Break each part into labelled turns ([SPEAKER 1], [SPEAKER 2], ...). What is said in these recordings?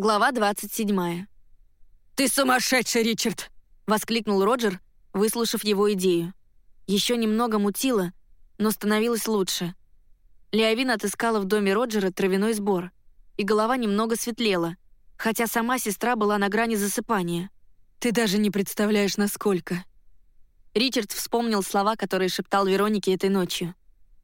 [SPEAKER 1] Глава 27.
[SPEAKER 2] «Ты сумасшедший, Ричард!»
[SPEAKER 1] — воскликнул Роджер, выслушав его идею. Еще немного мутило, но становилось лучше. Леовин отыскала в доме Роджера травяной сбор, и голова немного светлела, хотя сама сестра была на грани засыпания.
[SPEAKER 2] «Ты даже не представляешь, насколько!»
[SPEAKER 1] Ричард вспомнил слова, которые шептал Веронике этой ночью.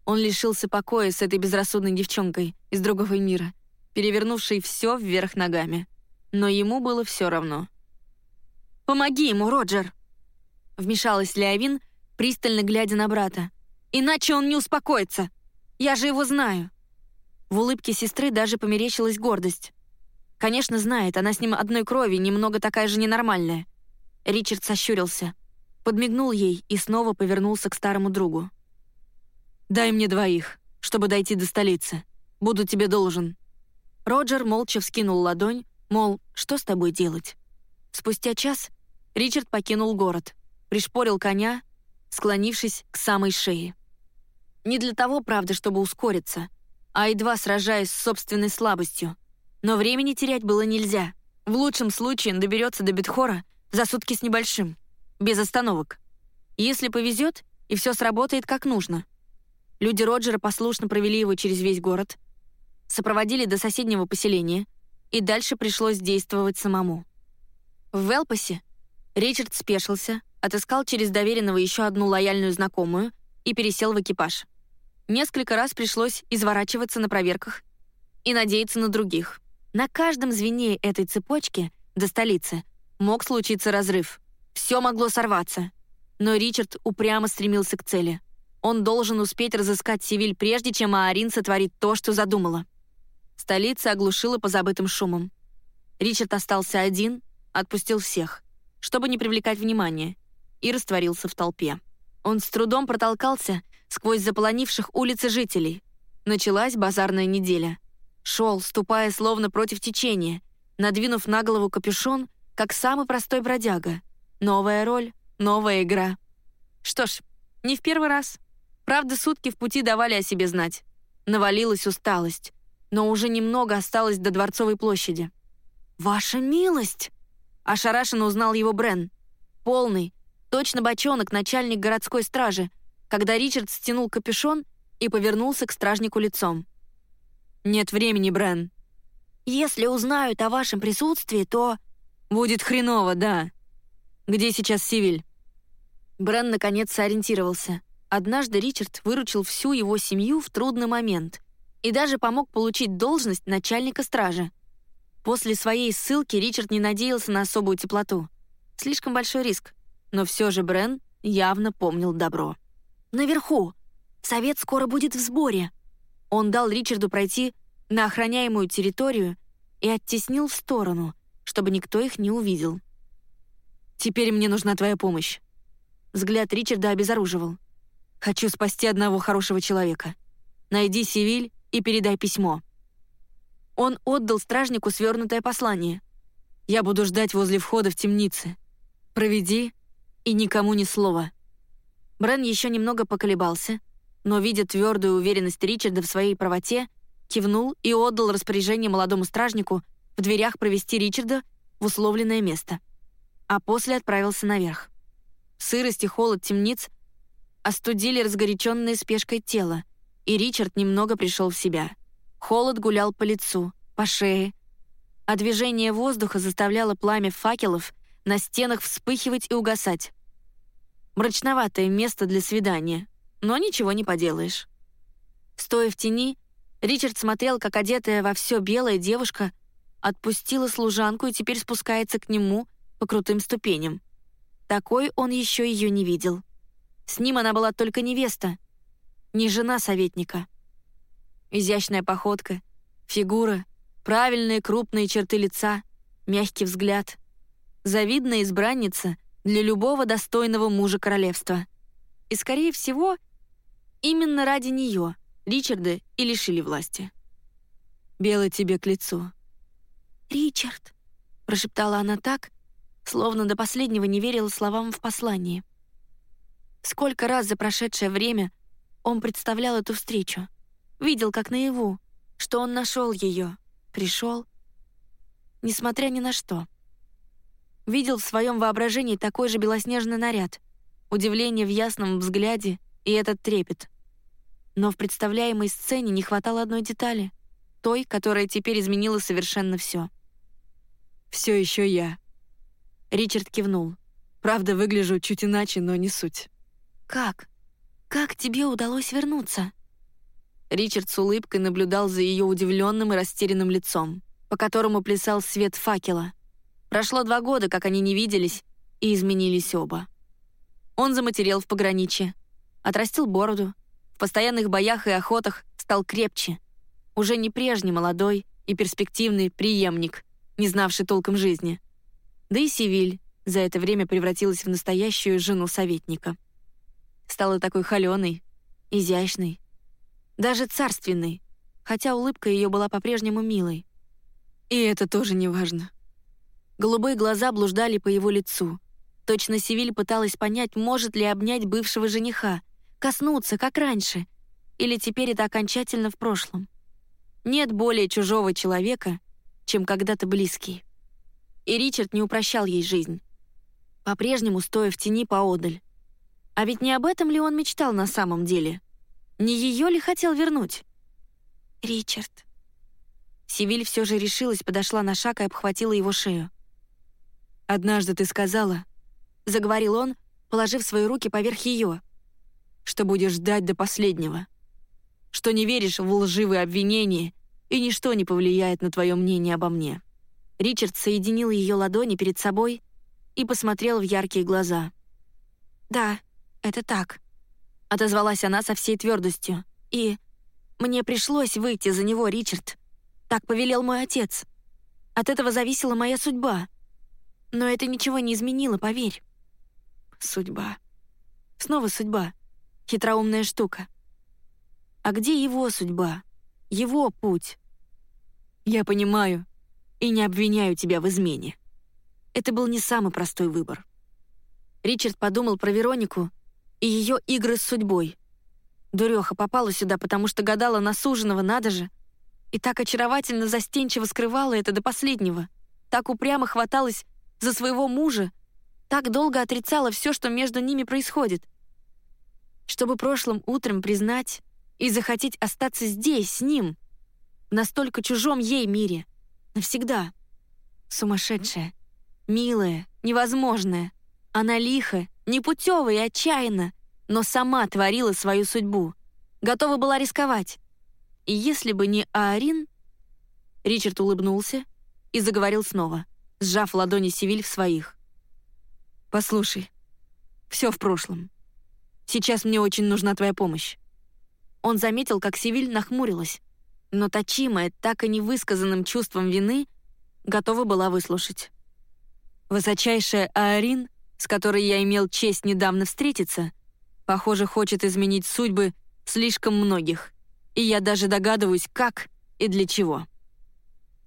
[SPEAKER 1] Он лишился покоя с этой безрассудной девчонкой из другого мира — перевернувший все вверх ногами. Но ему было все равно. «Помоги ему, Роджер!» Вмешалась Леовин, пристально глядя на брата. «Иначе он не успокоится! Я же его знаю!» В улыбке сестры даже померещилась гордость. Конечно, знает, она с ним одной крови, немного такая же ненормальная. Ричард сощурился, подмигнул ей и снова повернулся к старому другу.
[SPEAKER 2] «Дай мне двоих, чтобы дойти до столицы. Буду тебе должен».
[SPEAKER 1] Роджер молча вскинул ладонь, мол, что с тобой делать? Спустя час Ричард покинул город, пришпорил коня, склонившись к самой шее. Не для того, правда, чтобы ускориться, а едва сражаясь с собственной слабостью. Но времени терять было нельзя. В лучшем случае он доберется до Бетхора за сутки с небольшим, без остановок. Если повезет, и все сработает как нужно. Люди Роджера послушно провели его через весь город, сопроводили до соседнего поселения, и дальше пришлось действовать самому. В Велпасе Ричард спешился, отыскал через доверенного еще одну лояльную знакомую и пересел в экипаж. Несколько раз пришлось изворачиваться на проверках и надеяться на других. На каждом звене этой цепочки до столицы мог случиться разрыв. Все могло сорваться. Но Ричард упрямо стремился к цели. Он должен успеть разыскать Сивиль, прежде чем Аарин сотворит то, что задумала. Столица оглушила по забытым шумам. Ричард остался один, отпустил всех, чтобы не привлекать внимания, и растворился в толпе. Он с трудом протолкался сквозь заполонивших улицы жителей. Началась базарная неделя. Шел, ступая словно против течения, надвинув на голову капюшон, как самый простой бродяга. Новая роль, новая игра. Что ж, не в первый раз. Правда, сутки в пути давали о себе знать. Навалилась усталость но уже немного осталось до Дворцовой площади. «Ваша милость!» — ошарашенно узнал его Брен. Полный, точно бочонок, начальник городской стражи, когда Ричард стянул капюшон и повернулся к стражнику лицом. «Нет времени, Брен». «Если узнают о вашем присутствии, то...» «Будет хреново, да. Где сейчас Сивиль?» Брен наконец сориентировался. Однажды Ричард выручил всю его семью в трудный момент и даже помог получить должность начальника стражи. После своей ссылки Ричард не надеялся на особую теплоту. Слишком большой риск. Но все же Брен явно помнил добро. «Наверху! Совет скоро будет в сборе!» Он дал Ричарду пройти на охраняемую территорию и оттеснил в сторону, чтобы никто их не увидел.
[SPEAKER 2] «Теперь мне нужна твоя помощь».
[SPEAKER 1] Взгляд Ричарда обезоруживал.
[SPEAKER 2] «Хочу спасти одного хорошего человека. Найди Сивиль и передай письмо».
[SPEAKER 1] Он отдал стражнику свернутое послание.
[SPEAKER 2] «Я буду ждать возле входа в темнице. Проведи и никому ни слова».
[SPEAKER 1] Брен еще немного поколебался, но, видя твердую уверенность Ричарда в своей правоте, кивнул и отдал распоряжение молодому стражнику в дверях провести Ричарда в условленное место, а после отправился наверх. Сырость и холод темниц остудили разгоряченное спешкой тело, и Ричард немного пришел в себя. Холод гулял по лицу, по шее, а движение воздуха заставляло пламя факелов на стенах вспыхивать и угасать. Мрачноватое место для свидания, но ничего не поделаешь. Стоя в тени, Ричард смотрел, как одетая во все белая девушка отпустила служанку и теперь спускается к нему по крутым ступеням. Такой он еще ее не видел. С ним она была только невеста, не жена советника. Изящная походка, фигура, правильные крупные черты лица, мягкий взгляд. Завидная избранница для любого достойного мужа королевства. И, скорее всего, именно ради нее Ричарда и лишили власти.
[SPEAKER 2] «Белый тебе к лицу».
[SPEAKER 1] «Ричард», — прошептала она так, словно до последнего не верила словам в послании. Сколько раз за прошедшее время — он представлял эту встречу. Видел, как наяву, что он нашел ее, пришел. несмотря ни на что. Видел в своем воображении такой же белоснежный наряд, удивление в ясном взгляде и этот трепет. Но в представляемой сцене не хватало одной детали, той, которая теперь изменила совершенно все.
[SPEAKER 2] «Все еще я».
[SPEAKER 1] Ричард кивнул.
[SPEAKER 2] «Правда, выгляжу чуть иначе, но не суть».
[SPEAKER 1] «Как? Как тебе удалось вернуться?»
[SPEAKER 2] Ричард с улыбкой наблюдал за ее удивленным и растерянным лицом, по которому плясал свет факела. Прошло два года, как они не виделись, и изменились оба. Он заматерел в пограничье, отрастил бороду, в постоянных боях и охотах стал крепче, уже не прежний молодой и перспективный преемник, не знавший толком жизни. Да и Сивиль за это время превратилась в настоящую жену советника. Стала такой холеной, изящной, даже царственной, хотя улыбка ее была по-прежнему милой. И это тоже не важно. Голубые глаза блуждали по его лицу. Точно Сивиль пыталась понять, может ли обнять бывшего жениха, коснуться, как раньше, или теперь это окончательно в прошлом. Нет более чужого человека, чем когда-то близкий. И Ричард не упрощал ей жизнь, по-прежнему стоя в тени поодаль. А ведь не об этом ли он мечтал на самом деле? Не ее ли хотел вернуть? Ричард. Сивиль все же решилась, подошла на шаг и обхватила его шею. «Однажды ты сказала», — заговорил он, положив свои руки поверх ее, «что будешь ждать до последнего, что не веришь в лживые обвинения, и ничто не повлияет на твое мнение обо мне». Ричард соединил ее ладони перед собой и посмотрел в яркие глаза. «Да, это так», — отозвалась она со всей твердостью. «И мне пришлось выйти за него, Ричард. Так повелел мой отец. От этого зависела моя судьба. Но это ничего не изменило, поверь». «Судьба. Снова судьба. Хитроумная штука. А где его судьба? Его путь?» «Я понимаю и не обвиняю тебя в измене. Это был не самый простой выбор». Ричард подумал про Веронику и ее игры с судьбой. Дуреха попала сюда, потому что гадала на суженого, надо же. И так очаровательно застенчиво скрывала это до последнего. Так упрямо хваталась за своего мужа, так долго отрицала все, что между ними происходит. Чтобы прошлым утром признать и захотеть остаться здесь, с ним, в настолько чужом ей мире, навсегда. Сумасшедшая, милая, невозможная. Она лихо, непутева и отчаянна, но сама творила свою судьбу. Готова была рисковать. И если бы не Аарин... Ричард улыбнулся и заговорил снова, сжав ладони Сивиль в своих. «Послушай, все в прошлом. Сейчас мне очень нужна твоя помощь». Он заметил, как Сивиль нахмурилась, но точимая, так и невысказанным чувством вины, готова была выслушать. Высочайшая Аарин, с которой я имел честь недавно встретиться, похоже, хочет изменить судьбы слишком многих, и я даже догадываюсь, как и для чего.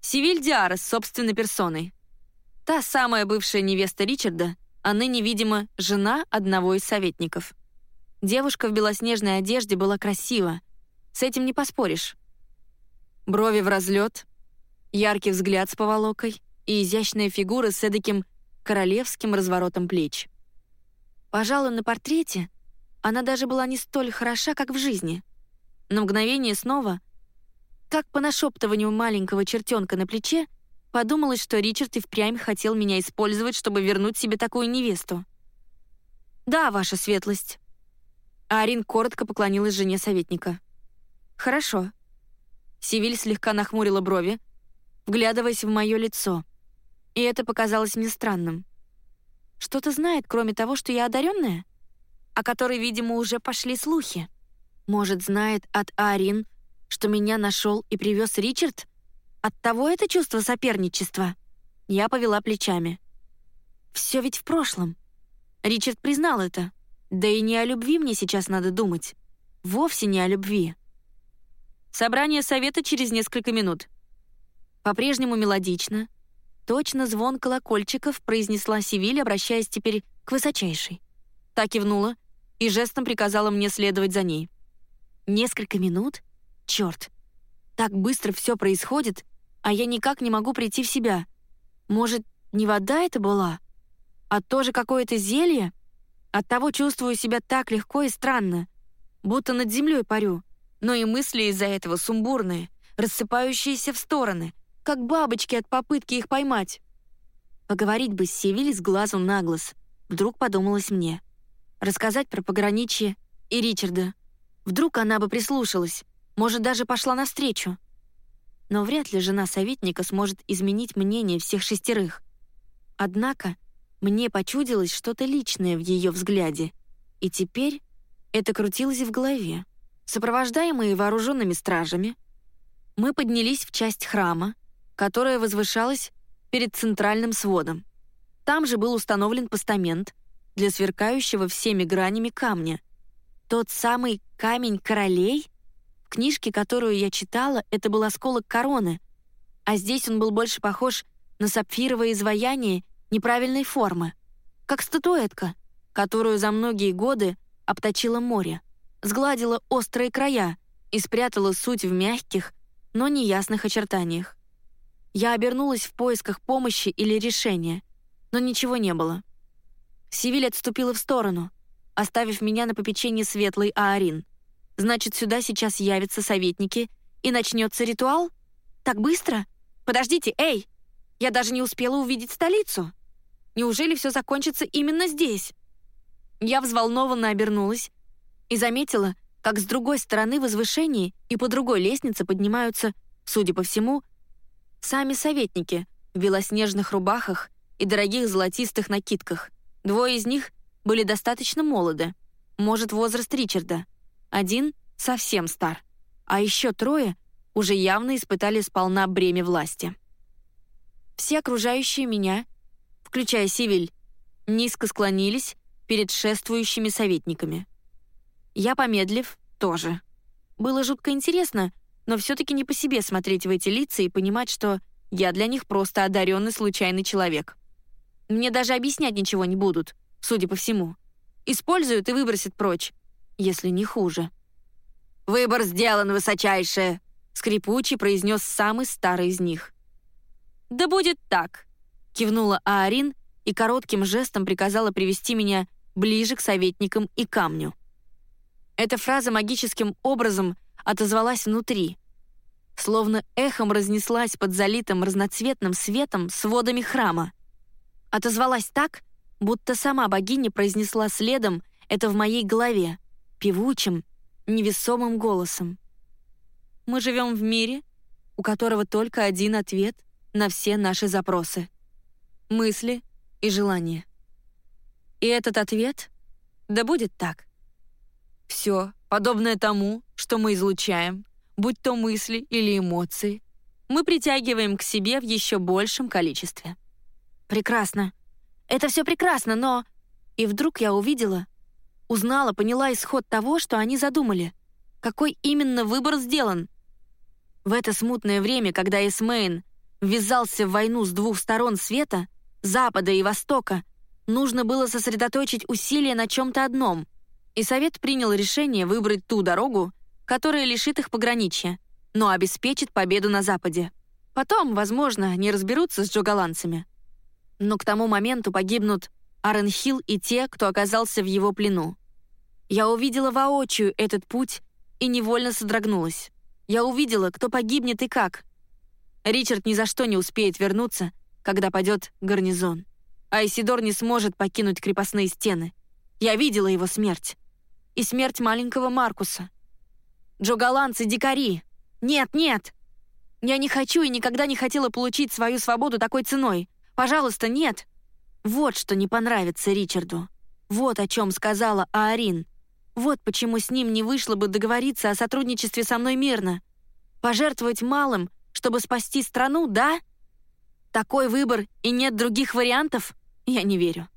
[SPEAKER 2] Сивиль Диарес собственной персоной. Та самая бывшая невеста Ричарда, а ныне, видимо, жена одного из советников. Девушка в белоснежной одежде была красива. С этим не поспоришь. Брови в разлет, яркий взгляд с поволокой и изящная фигура с эдаким королевским разворотом плеч. Пожалуй, на портрете она даже была не столь хороша, как в жизни. На мгновение снова, как по нашептыванию маленького чертенка на плече, подумалось, что Ричард и впрямь хотел меня использовать, чтобы вернуть себе такую невесту. «Да, ваша светлость». Арин коротко поклонилась жене советника. «Хорошо. Сивиль слегка нахмурила брови, вглядываясь в мое лицо. И это показалось мне странным. Что-то знает, кроме того, что я одаренная? О которой, видимо, уже пошли слухи. Может, знает от Арин, что меня нашел и привез Ричард? От того это чувство соперничества? Я повела плечами. Все ведь в прошлом. Ричард признал это. Да и не о любви мне сейчас надо думать. Вовсе не о любви. Собрание совета через несколько минут. По-прежнему мелодично. Точно звон колокольчиков произнесла Сивиль, обращаясь теперь к высочайшей. Та кивнула и жестом приказала мне следовать за ней. Несколько минут? Черт. Так быстро все происходит, а я никак не могу прийти в себя.
[SPEAKER 1] Может, не вода это была, а тоже какое-то зелье? Оттого чувствую себя так легко и странно, будто над землей парю, но и мысли из-за этого сумбурные, рассыпающиеся в стороны, как бабочки от попытки их поймать. Поговорить бы с Севиль с глазу на глаз, вдруг подумалось мне. Рассказать про пограничье и Ричарда. Вдруг она бы прислушалась, может, даже пошла навстречу. Но вряд ли жена советника сможет изменить мнение всех шестерых. Однако мне почудилось что-то личное в ее взгляде, и теперь это крутилось в голове. Сопровождаемые вооруженными стражами, мы поднялись в часть храма, которая возвышалась перед центральным сводом. Там же был установлен постамент для сверкающего всеми гранями камня. Тот самый камень королей? В книжке, которую я читала, это был осколок короны, а здесь он был больше похож на сапфировое изваяние неправильной формы, как статуэтка, которую за многие годы обточило море, сгладила острые края и спрятала суть в мягких, но неясных очертаниях. Я обернулась в поисках помощи или решения, но ничего не было. Сивиль отступила в сторону, оставив меня на попечении светлой Аарин. Значит, сюда сейчас явятся советники, и начнется ритуал? Так быстро? Подождите, эй! Я даже не успела увидеть столицу. Неужели все закончится именно здесь? Я взволнованно обернулась и заметила, как с другой стороны возвышения и по другой лестнице поднимаются, судя по всему, сами советники в белоснежных рубахах и дорогих золотистых накидках. Двое из них были достаточно молоды, может, возраст Ричарда. Один совсем стар, а еще трое уже явно испытали сполна бремя власти. Все окружающие меня — включая Сивиль, низко склонились перед шествующими советниками. Я, помедлив, тоже. Было жутко интересно, но все-таки не по себе смотреть в эти лица и понимать, что я для них просто одаренный случайный человек. Мне даже объяснять ничего не будут, судя по всему. Используют и выбросят прочь, если не хуже. «Выбор сделан, высочайшее!» — скрипучий произнес самый старый из них. «Да будет так!» Кивнула Аарин и коротким жестом приказала привести меня ближе к советникам и камню. Эта фраза магическим образом отозвалась внутри, словно эхом разнеслась под залитым разноцветным светом сводами храма. Отозвалась так, будто сама богиня произнесла следом это в моей голове, певучим, невесомым голосом. Мы живем в мире, у которого только один ответ на все наши запросы — мысли и желания. И этот ответ — да будет так. Все, подобное тому, что мы излучаем, будь то мысли или эмоции, мы притягиваем к себе в еще большем количестве. Прекрасно. Это все прекрасно, но... И вдруг я увидела, узнала, поняла исход того, что они задумали. Какой именно выбор сделан. В это смутное время, когда Эсмейн ввязался в войну с двух сторон света, Запада и Востока, нужно было сосредоточить усилия на чем-то одном, и Совет принял решение выбрать ту дорогу, которая лишит их пограничья, но обеспечит победу на Западе. Потом, возможно, не разберутся с джоголандцами. Но к тому моменту погибнут Аренхилл и те, кто оказался в его плену. Я увидела воочию этот путь и невольно содрогнулась. Я увидела, кто погибнет и как. Ричард ни за что не успеет вернуться — когда падет гарнизон. А Исидор не сможет покинуть крепостные стены. Я видела его смерть. И смерть маленького Маркуса. Джоголандцы — дикари. Нет, нет! Я не хочу и никогда не хотела получить свою свободу такой ценой. Пожалуйста, нет! Вот что не понравится Ричарду. Вот о чем сказала Аарин. Вот почему с ним не вышло бы договориться о сотрудничестве со мной мирно. Пожертвовать малым, чтобы спасти страну, да? Такой выбор и нет других вариантов? Я не верю.